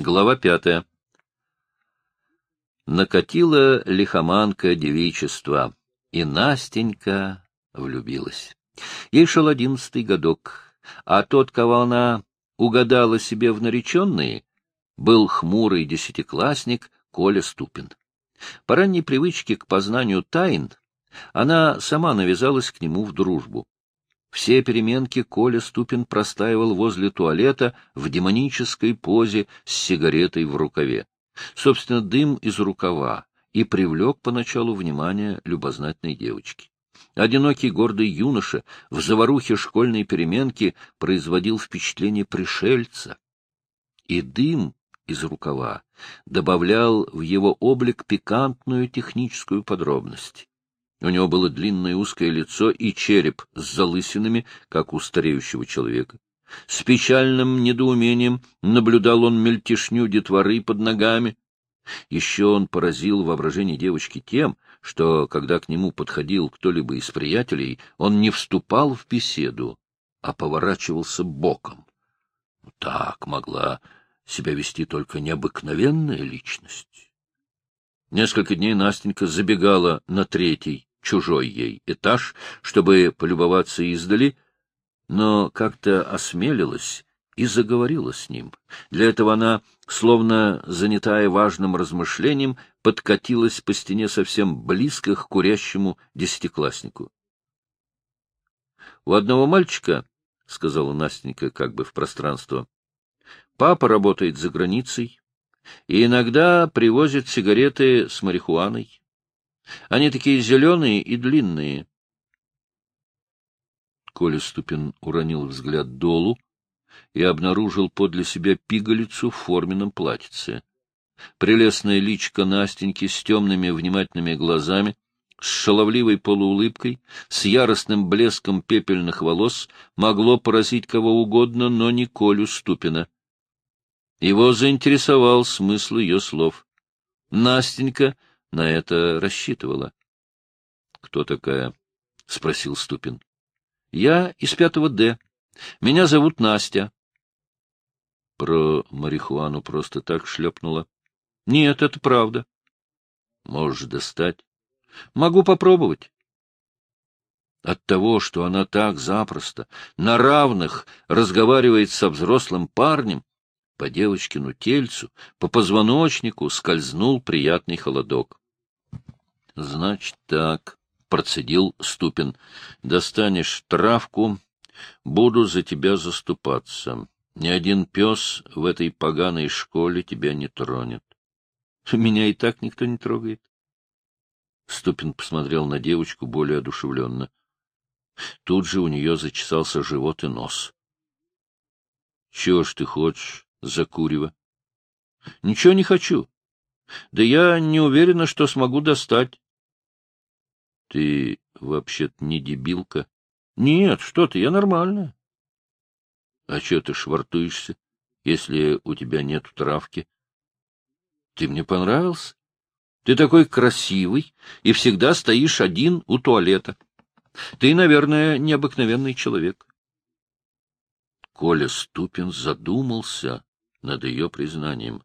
Глава пятая. Накатила лихоманка девичества, и Настенька влюбилась. Ей шел одиннадцатый годок, а тот, кого она угадала себе в нареченные, был хмурый десятиклассник Коля Ступин. По ранней привычке к познанию тайн она сама навязалась к нему в дружбу. Все переменки Коля Ступин простаивал возле туалета в демонической позе с сигаретой в рукаве. Собственно, дым из рукава и привлек поначалу внимание любознательной девочки. Одинокий гордый юноша в заварухе школьной переменки производил впечатление пришельца. И дым из рукава добавлял в его облик пикантную техническую подробность. У него было длинное узкое лицо и череп с залысинами, как у стареющего человека. С печальным недоумением наблюдал он мельтешню детворы под ногами. Еще он поразил воображение девочки тем, что, когда к нему подходил кто-либо из приятелей, он не вступал в беседу, а поворачивался боком. Так могла себя вести только необыкновенная личность. Несколько дней Настенька забегала на третий, чужой ей этаж, чтобы полюбоваться издали, но как-то осмелилась и заговорила с ним. Для этого она, словно занятая важным размышлением, подкатилась по стене совсем близко к курящему десятикласснику. — У одного мальчика, — сказала Настенька как бы в пространство, — папа работает за границей и иногда привозит сигареты с марихуаной. Они такие зеленые и длинные. Коля Ступин уронил взгляд долу и обнаружил подле себя пигалицу в форменном платьице. Прелестная личка Настеньки с темными внимательными глазами, с шаловливой полуулыбкой, с яростным блеском пепельных волос могло поразить кого угодно, но не Колю Ступина. Его заинтересовал смысл ее слов. Настенька на это рассчитывала. — Кто такая? — спросил Ступин. — Я из пятого Д. Меня зовут Настя. Про марихуану просто так шлепнула. — Нет, это правда. — Можешь достать? — Могу попробовать. От того, что она так запросто, на равных, разговаривает со взрослым парнем, по девочкину тельцу, по позвоночнику скользнул приятный холодок. — Значит так, — процедил Ступин, — достанешь травку, буду за тебя заступаться. Ни один пес в этой поганой школе тебя не тронет. — Меня и так никто не трогает. Ступин посмотрел на девочку более одушевленно. Тут же у нее зачесался живот и нос. — Чего ж ты хочешь? Закуривая. — Ничего не хочу. Да я не уверена, что смогу достать. — Ты вообще-то не дебилка? — Нет, что ты, я нормальная. — А что ты швартуешься, если у тебя нет травки? — Ты мне понравился. Ты такой красивый и всегда стоишь один у туалета. Ты, наверное, необыкновенный человек. Коля Ступин задумался над ее признанием.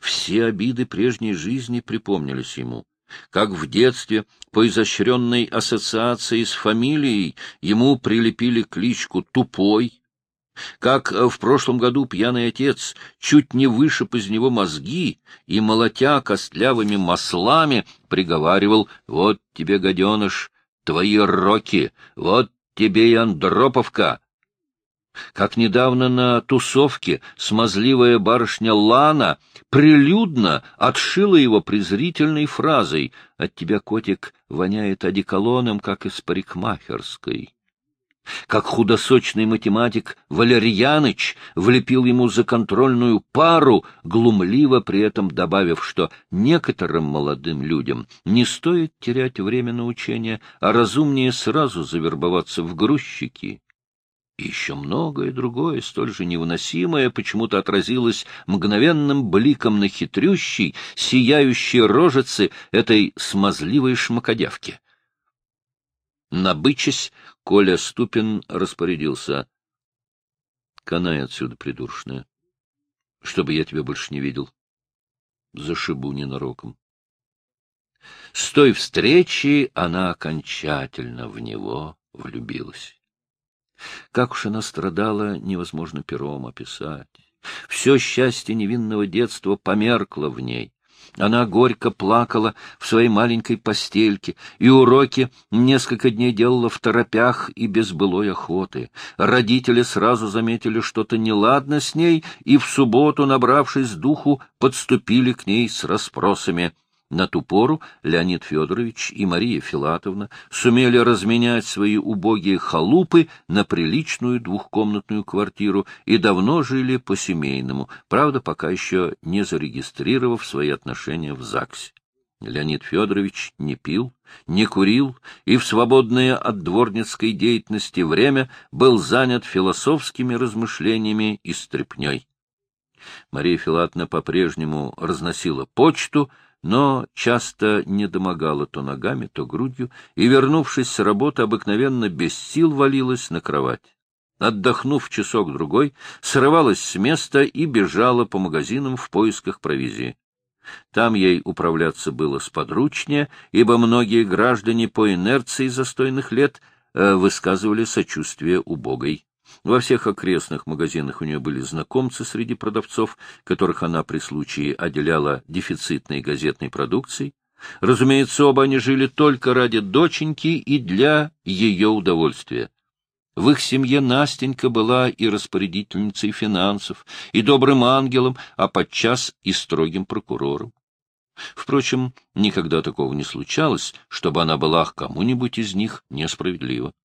Все обиды прежней жизни припомнились ему. Как в детстве, по изощренной ассоциации с фамилией, ему прилепили кличку «Тупой», как в прошлом году пьяный отец чуть не вышиб из него мозги и, молотя костлявыми маслами, приговаривал «Вот тебе, гаденыш, твои роки, вот тебе и Андроповка, как недавно на тусовке смазливая барышня Лана прилюдно отшила его презрительной фразой «От тебя, котик, воняет одеколоном, как из парикмахерской». Как худосочный математик Валерьяныч влепил ему за контрольную пару, глумливо при этом добавив, что некоторым молодым людям не стоит терять время на учение, а разумнее сразу завербоваться в грузчики и еще многое другое, столь же невыносимое, почему-то отразилось мгновенным бликом на хитрющей, сияющей рожице этой смазливой шмакодявки. Набычась, Коля Ступин распорядился. — Канай отсюда, придуршная. чтобы я тебя больше не видел. Зашибу ненароком. С той встречи она окончательно в него влюбилась. Как уж она страдала, невозможно пером описать. Все счастье невинного детства померкло в ней. Она горько плакала в своей маленькой постельке, и уроки несколько дней делала в торопях и без былой охоты. Родители сразу заметили что-то неладно с ней, и в субботу, набравшись духу, подступили к ней с расспросами — на ту пору Леонид Федорович и Мария Филатовна сумели разменять свои убогие халупы на приличную двухкомнатную квартиру и давно жили по-семейному, правда, пока еще не зарегистрировав свои отношения в ЗАГСе. Леонид Федорович не пил, не курил и в свободное от дворницкой деятельности время был занят философскими размышлениями и стряпней. Мария Филатовна по-прежнему разносила почту, но часто не домогала то ногами, то грудью, и, вернувшись с работы, обыкновенно без сил валилась на кровать. Отдохнув часок-другой, срывалась с места и бежала по магазинам в поисках провизии. Там ей управляться было сподручнее, ибо многие граждане по инерции застойных лет э, высказывали сочувствие убогой. Во всех окрестных магазинах у нее были знакомцы среди продавцов, которых она при случае отделяла дефицитной газетной продукцией. Разумеется, оба они жили только ради доченьки и для ее удовольствия. В их семье Настенька была и распорядительницей финансов, и добрым ангелом, а подчас и строгим прокурором. Впрочем, никогда такого не случалось, чтобы она была к кому-нибудь из них несправедлива. —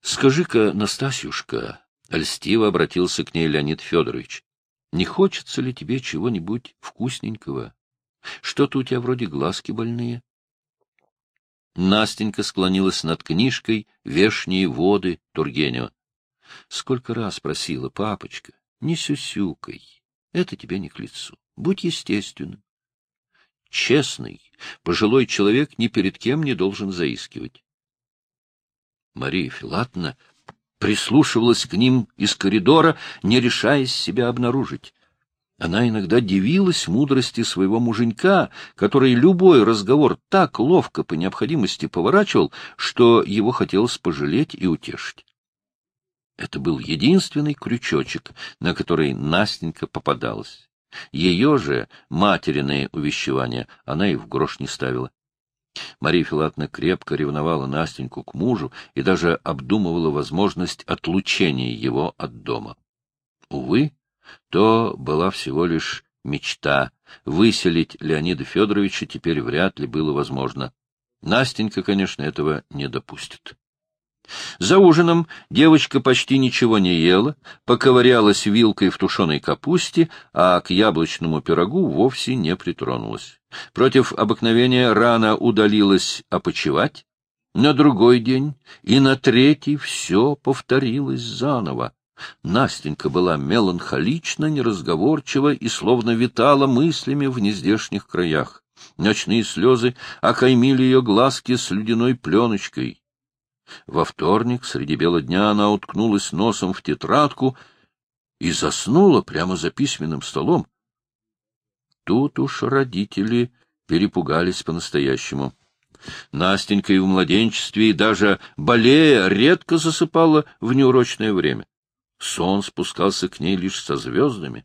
Скажи-ка, Настасьюшка, — льстиво обратился к ней Леонид Федорович, — не хочется ли тебе чего-нибудь вкусненького? Что-то у тебя вроде глазки больные. Настенька склонилась над книжкой «Вешние воды» Тургенева. Сколько раз просила, папочка, не сюсюкай, это тебе не к лицу, будь естественным. Честный, пожилой человек ни перед кем не должен заискивать. Мария Филатовна прислушивалась к ним из коридора, не решаясь себя обнаружить. Она иногда дивилась мудрости своего муженька, который любой разговор так ловко по необходимости поворачивал, что его хотелось пожалеть и утешить. Это был единственный крючочек, на который Настенька попадалась. Ее же материные увещевания она и в грош не ставила. Мария Филатовна крепко ревновала Настеньку к мужу и даже обдумывала возможность отлучения его от дома. Увы, то была всего лишь мечта. Выселить Леонида Федоровича теперь вряд ли было возможно. Настенька, конечно, этого не допустит. За ужином девочка почти ничего не ела, поковырялась вилкой в тушеной капусте, а к яблочному пирогу вовсе не притронулась. Против обыкновения рано удалилась опочивать. На другой день и на третий все повторилось заново. Настенька была меланхолична, неразговорчива и словно витала мыслями в нездешних краях. Ночные слезы окаймили ее глазки с ледяной пленочкой. Во вторник среди бела дня она уткнулась носом в тетрадку и заснула прямо за письменным столом. Тут уж родители перепугались по-настоящему. Настенька и в младенчестве, и даже болея, редко засыпала в неурочное время. Сон спускался к ней лишь со звездами.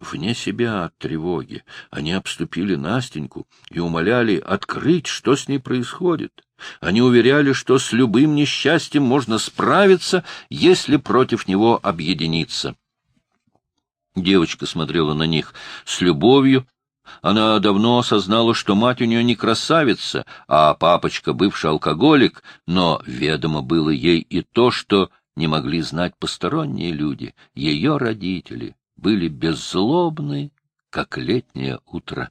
Вне себя от тревоги они обступили Настеньку и умоляли открыть, что с ней происходит. Они уверяли, что с любым несчастьем можно справиться, если против него объединиться. Девочка смотрела на них с любовью. Она давно осознала, что мать у нее не красавица, а папочка бывший алкоголик, но ведомо было ей и то, что не могли знать посторонние люди, ее родители были беззлобны, как летнее утро.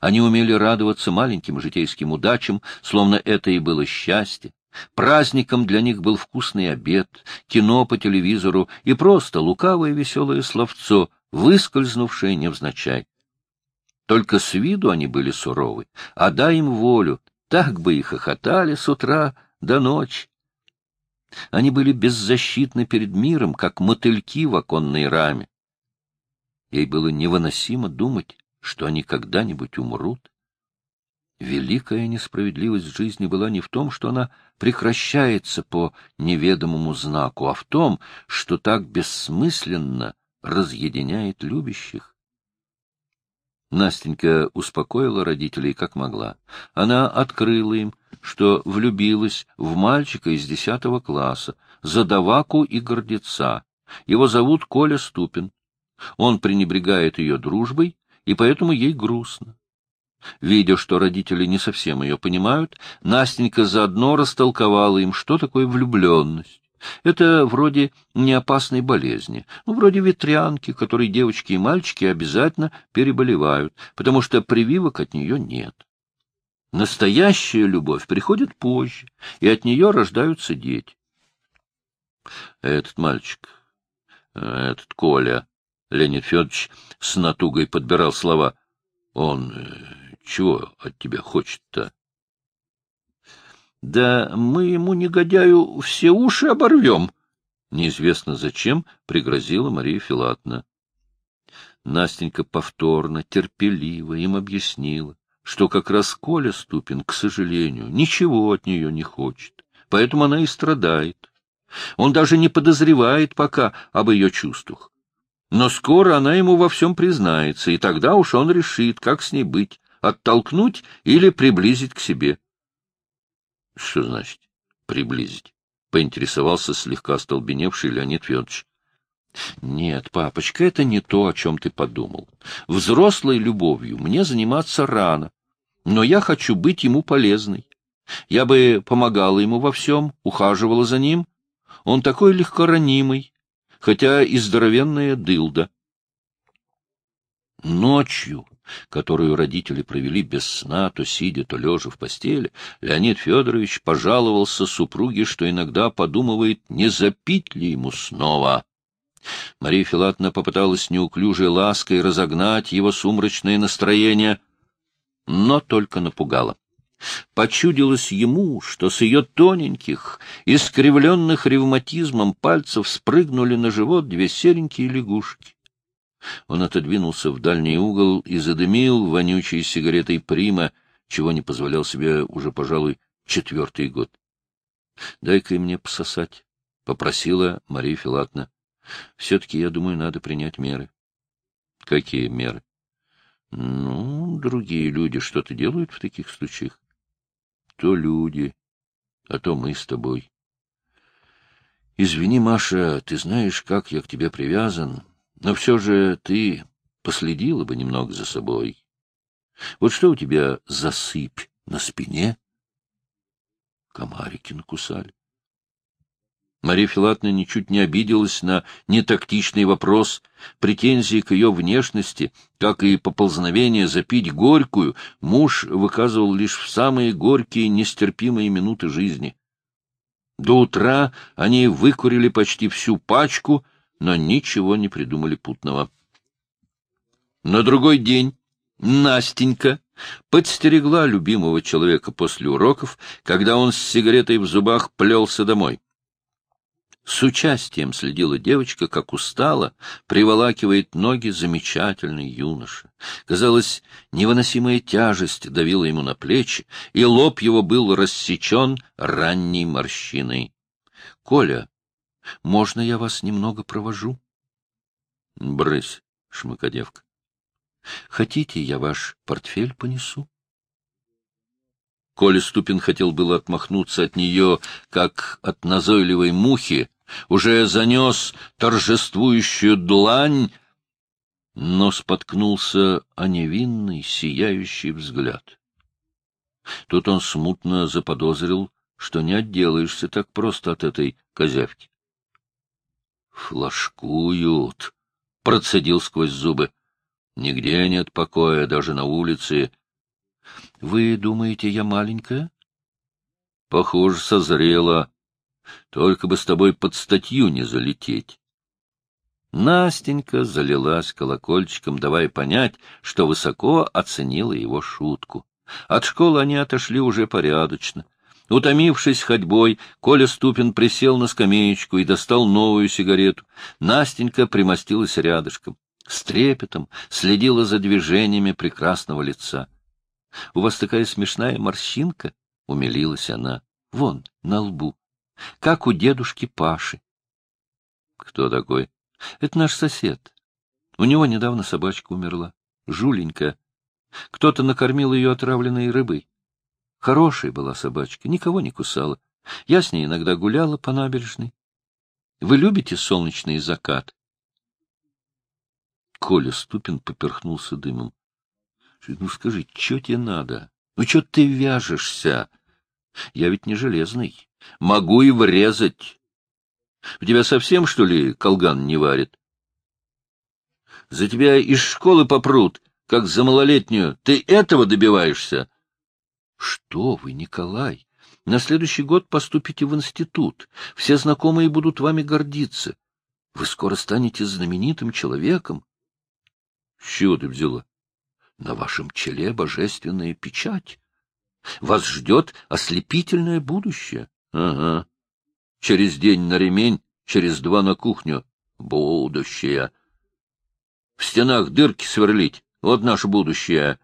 Они умели радоваться маленьким житейским удачам, словно это и было счастье. Праздником для них был вкусный обед, кино по телевизору и просто лукавое веселое словцо, выскользнувшее невзначай. Только с виду они были суровы, а дай им волю, так бы и хохотали с утра до ночи. Они были беззащитны перед миром, как мотыльки в оконной раме. Ей было невыносимо думать, что они когда-нибудь умрут. Великая несправедливость жизни была не в том, что она прекращается по неведомому знаку, а в том, что так бессмысленно разъединяет любящих. Настенька успокоила родителей как могла. Она открыла им, что влюбилась в мальчика из десятого класса, задаваку и гордеца. Его зовут Коля Ступин. Он пренебрегает ее дружбой, и поэтому ей грустно. Видя, что родители не совсем ее понимают, Настенька заодно растолковала им, что такое влюбленность. Это вроде неопасной болезни, ну, вроде ветрянки, которой девочки и мальчики обязательно переболевают, потому что прививок от нее нет. Настоящая любовь приходит позже, и от нее рождаются дети. Этот мальчик, этот Коля, Леонид Федорович с натугой подбирал слова, он э, чего от тебя хочет-то? Да мы ему, негодяю, все уши оборвем. Неизвестно зачем пригрозила Мария Филатовна. Настенька повторно, терпеливо им объяснила, что как раз Коля Ступин, к сожалению, ничего от нее не хочет, поэтому она и страдает. Он даже не подозревает пока об ее чувствах. Но скоро она ему во всем признается, и тогда уж он решит, как с ней быть, оттолкнуть или приблизить к себе. — Что значит приблизить? — поинтересовался слегка остолбеневший Леонид Федорович. — Нет, папочка, это не то, о чем ты подумал. Взрослой любовью мне заниматься рано, но я хочу быть ему полезной. Я бы помогала ему во всем, ухаживала за ним. Он такой легкоранимый, хотя и здоровенная дылда. Ночью которую родители провели без сна, то сидя, то лежа в постели, Леонид Федорович пожаловался супруге, что иногда подумывает, не запить ли ему снова. Мария Филатовна попыталась неуклюжей лаской разогнать его сумрачное настроение, но только напугала. Почудилось ему, что с ее тоненьких, искривленных ревматизмом пальцев спрыгнули на живот две серенькие лягушки. Он отодвинулся в дальний угол и задымил вонючей сигаретой прима, чего не позволял себе уже, пожалуй, четвертый год. — Дай-ка мне пососать, — попросила Мария Филатовна. — Все-таки, я думаю, надо принять меры. — Какие меры? — Ну, другие люди что-то делают в таких случаях. — То люди, а то мы с тобой. — Извини, Маша, ты знаешь, как я к тебе привязан. Но все же ты последила бы немного за собой. Вот что у тебя за сыпь на спине? Комарики накусали. Мария Филатовна ничуть не обиделась на нетактичный вопрос. Претензии к ее внешности, как и поползновение запить горькую, муж выказывал лишь в самые горькие, нестерпимые минуты жизни. До утра они выкурили почти всю пачку — но ничего не придумали путного. На другой день Настенька подстерегла любимого человека после уроков, когда он с сигаретой в зубах плелся домой. С участием следила девочка, как устала, приволакивает ноги замечательный юноша. Казалось, невыносимая тяжесть давила ему на плечи, и лоб его был рассечен ранней морщиной. — Коля, можно я вас немного провожу? — Брысь, шмакодевка. — Хотите, я ваш портфель понесу? Коля Ступин хотел было отмахнуться от нее, как от назойливой мухи, уже занес торжествующую длань, но споткнулся о невинный, сияющий взгляд. Тут он смутно заподозрил, что не отделаешься так просто от этой козявки. Флажкуют, процедил сквозь зубы. Нигде нет покоя, даже на улице. Вы думаете, я маленькая? Похоже, созрела. Только бы с тобой под статью не залететь. Настенька залилась колокольчиком, давая понять, что высоко оценила его шутку. От школы они отошли уже порядочно. Утомившись ходьбой, Коля Ступин присел на скамеечку и достал новую сигарету. Настенька примостилась рядышком. с трепетом следила за движениями прекрасного лица. — У вас такая смешная морщинка, — умилилась она, — вон, на лбу, как у дедушки Паши. — Кто такой? — Это наш сосед. У него недавно собачка умерла. Жуленька. Кто-то накормил ее отравленной рыбой. Хорошая была собачка, никого не кусала. Я с ней иногда гуляла по набережной. Вы любите солнечный закат? Коля Ступин поперхнулся дымом. — Ну скажи, что тебе надо? Ну что ты вяжешься? Я ведь не железный. Могу и врезать. У тебя совсем, что ли, колган не варит? За тебя из школы попрут, как за малолетнюю. Ты этого добиваешься? Что вы, Николай? На следующий год поступите в институт. Все знакомые будут вами гордиться. Вы скоро станете знаменитым человеком. С чего ты взяла? На вашем челе божественная печать. Вас ждет ослепительное будущее. Ага. Через день на ремень, через два на кухню. Будущее. В стенах дырки сверлить. Вот наше будущее.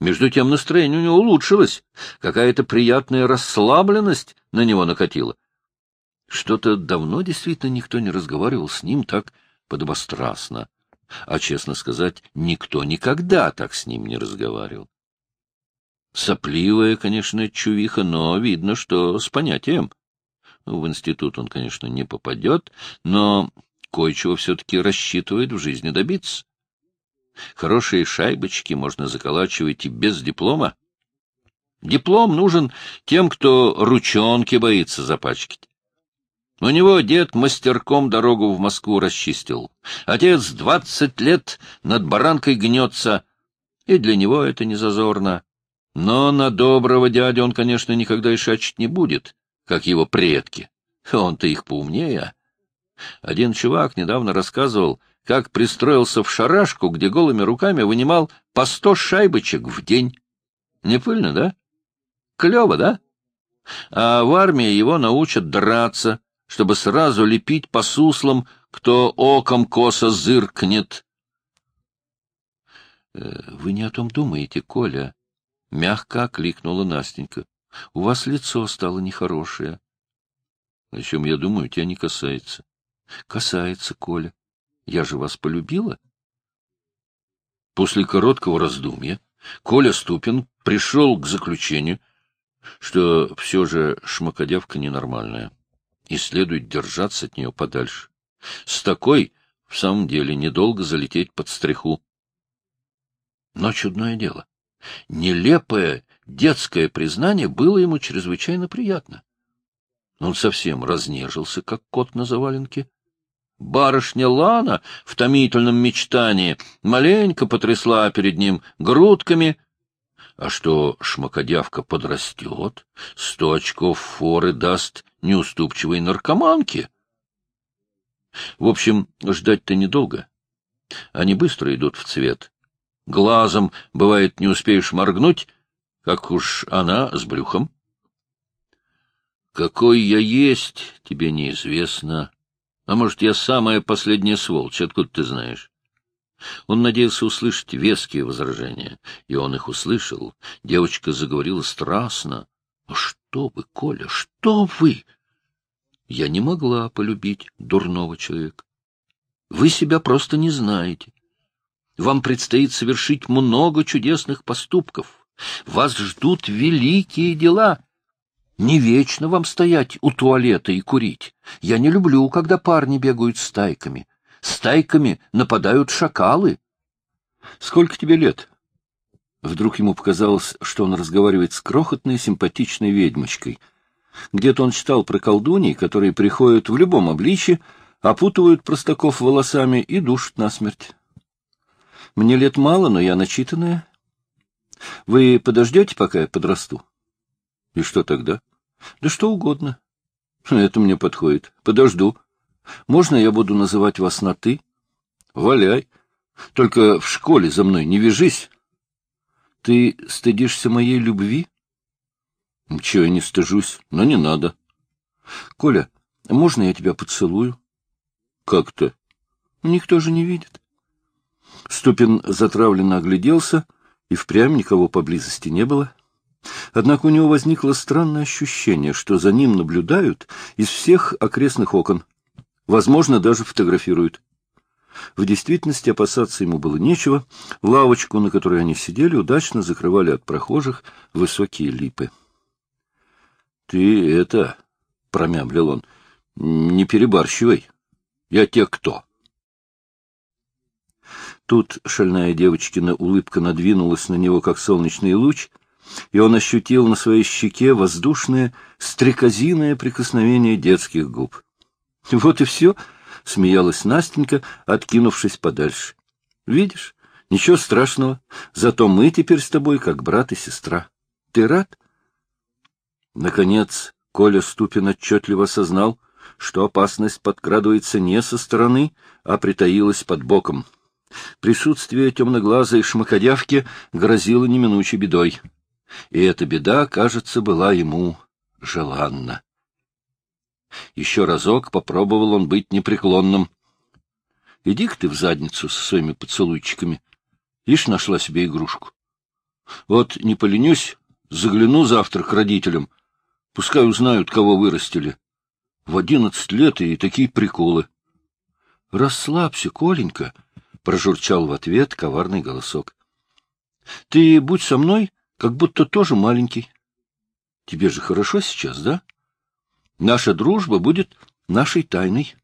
Между тем настроение у него улучшилось. Какая-то приятная расслабленность на него накатила. Что-то давно действительно никто не разговаривал с ним так подобострастно. А, честно сказать, никто никогда так с ним не разговаривал. Сопливая, конечно, чувиха, но видно, что с понятием. В институт он, конечно, не попадет, но кое-чего все-таки рассчитывает в жизни добиться. Хорошие шайбочки можно заколачивать и без диплома. Диплом нужен тем, кто ручонки боится запачкать. У него дед мастерком дорогу в Москву расчистил. Отец двадцать лет над баранкой гнется, и для него это не зазорно. Но на доброго дядю он, конечно, никогда и шачить не будет, как его предки. Он-то их поумнее. Один чувак недавно рассказывал, как пристроился в шарашку, где голыми руками вынимал по сто шайбочек в день. Не пыльно, да? Клево, да? А в армии его научат драться, чтобы сразу лепить по суслам, кто оком косо зыркнет. Э, — Вы не о том думаете, Коля? — мягко окликнула Настенька. — У вас лицо стало нехорошее. — О чем я думаю, тебя не касается. — Касается, Коля. Я же вас полюбила. После короткого раздумья Коля Ступин пришел к заключению, что все же шмакодявка ненормальная, и следует держаться от нее подальше. С такой, в самом деле, недолго залететь под стриху. Но чудное дело. Нелепое детское признание было ему чрезвычайно приятно. Он совсем разнежился, как кот на заваленке, Барышня Лана в томительном мечтании маленько потрясла перед ним грудками, а что шмакодявка подрастет, сто очков форы даст неуступчивой наркоманке. В общем, ждать-то недолго. Они быстро идут в цвет. Глазом, бывает, не успеешь моргнуть, как уж она с брюхом. Какой я есть, тебе неизвестно. А может, я самая последняя сволочь, откуда ты знаешь? Он надеялся услышать веские возражения, и он их услышал. Девочка заговорила страстно. «А — Что вы, Коля, что вы? Я не могла полюбить дурного человека. Вы себя просто не знаете. Вам предстоит совершить много чудесных поступков. Вас ждут великие дела. Не вечно вам стоять у туалета и курить. Я не люблю, когда парни бегают стайками. Стайками нападают шакалы. Сколько тебе лет? Вдруг ему показалось, что он разговаривает с крохотной симпатичной ведьмочкой. Где-то он читал про колдуней, которые приходят в любом обличье, опутывают простаков волосами и душат насмерть. Мне лет мало, но я начитанная. Вы подождете, пока я подрасту? И что тогда? Да что угодно. Это мне подходит. Подожду. Можно я буду называть вас на «ты»? Валяй. Только в школе за мной не вяжись. Ты стыдишься моей любви? Ничего, я не стыжусь, но не надо. Коля, можно я тебя поцелую? Как-то. Никто же не видит. Ступин затравленно огляделся, и впрямь никого поблизости не было. Однако у него возникло странное ощущение, что за ним наблюдают из всех окрестных окон. Возможно, даже фотографируют. В действительности опасаться ему было нечего. Лавочку, на которой они сидели, удачно закрывали от прохожих высокие липы. — Ты это, — промямлил он, — не перебарщивай. Я те кто? Тут шальная девочкина улыбка надвинулась на него, как солнечный луч, и он ощутил на своей щеке воздушное, стрекозиное прикосновение детских губ. — Вот и все, — смеялась Настенька, откинувшись подальше. — Видишь, ничего страшного, зато мы теперь с тобой как брат и сестра. Ты рад? Наконец Коля Ступин отчетливо осознал, что опасность подкрадывается не со стороны, а притаилась под боком. Присутствие темноглазой шмакодявки грозило неминучей бедой. И эта беда, кажется, была ему желанна. Еще разок попробовал он быть непреклонным. — Иди-ка ты в задницу со своими поцелуйчиками. Ишь, нашла себе игрушку. Вот не поленюсь, загляну завтра к родителям. Пускай узнают, кого вырастили. В одиннадцать лет и такие приколы. — Расслабься, Коленька, — прожурчал в ответ коварный голосок. — Ты будь со мной, как будто тоже маленький. Тебе же хорошо сейчас, да? Наша дружба будет нашей тайной.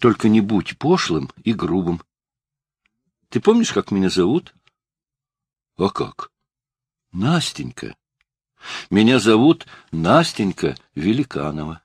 Только не будь пошлым и грубым. Ты помнишь, как меня зовут? — А как? — Настенька. Меня зовут Настенька Великанова.